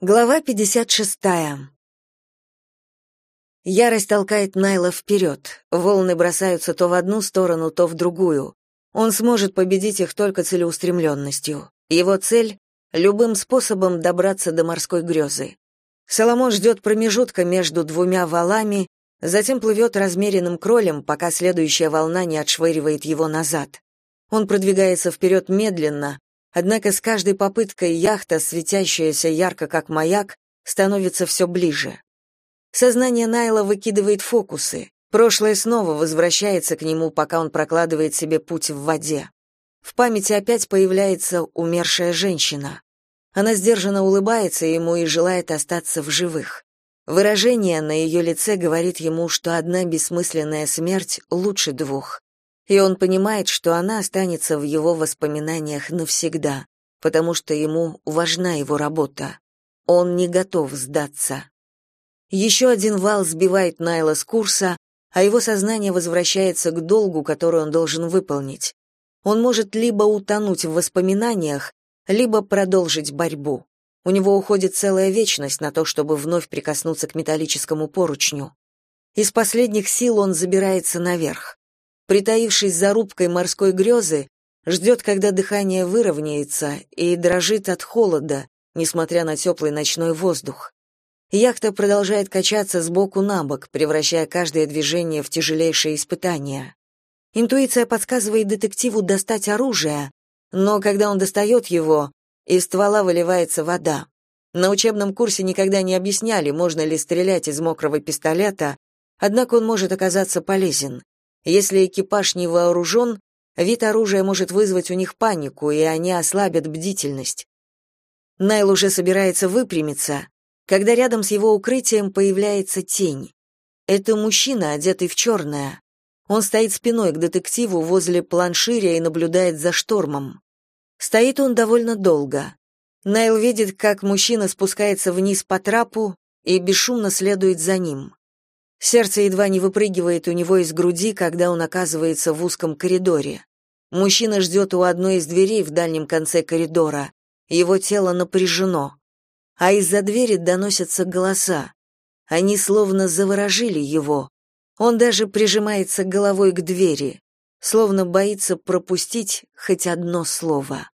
Глава 56. Ярость толкает Найла вперед. Волны бросаются то в одну сторону, то в другую. Он сможет победить их только целеустремленностью. Его цель — любым способом добраться до морской грезы. Соломон ждет промежутка между двумя валами, затем плывет размеренным кролем, пока следующая волна не отшвыривает его назад. Он продвигается вперед медленно, Однако с каждой попыткой яхта, светящаяся ярко как маяк, становится все ближе. Сознание Найла выкидывает фокусы. Прошлое снова возвращается к нему, пока он прокладывает себе путь в воде. В памяти опять появляется умершая женщина. Она сдержанно улыбается ему и желает остаться в живых. Выражение на ее лице говорит ему, что одна бессмысленная смерть лучше двух и он понимает, что она останется в его воспоминаниях навсегда, потому что ему важна его работа. Он не готов сдаться. Еще один вал сбивает Найла с курса, а его сознание возвращается к долгу, который он должен выполнить. Он может либо утонуть в воспоминаниях, либо продолжить борьбу. У него уходит целая вечность на то, чтобы вновь прикоснуться к металлическому поручню. Из последних сил он забирается наверх притаившись за рубкой морской грезы, ждет, когда дыхание выровняется, и дрожит от холода, несмотря на теплый ночной воздух. Яхта продолжает качаться с боку на бок, превращая каждое движение в тяжелейшее испытание. Интуиция подсказывает детективу достать оружие, но когда он достает его, из ствола выливается вода. На учебном курсе никогда не объясняли, можно ли стрелять из мокрого пистолета, однако он может оказаться полезен. Если экипаж не вооружен, вид оружия может вызвать у них панику, и они ослабят бдительность. Найл уже собирается выпрямиться, когда рядом с его укрытием появляется тень. Это мужчина, одетый в черное. Он стоит спиной к детективу возле планширя и наблюдает за штормом. Стоит он довольно долго. Найл видит, как мужчина спускается вниз по трапу и бесшумно следует за ним. Сердце едва не выпрыгивает у него из груди, когда он оказывается в узком коридоре. Мужчина ждет у одной из дверей в дальнем конце коридора. Его тело напряжено. А из-за двери доносятся голоса. Они словно заворожили его. Он даже прижимается головой к двери, словно боится пропустить хоть одно слово.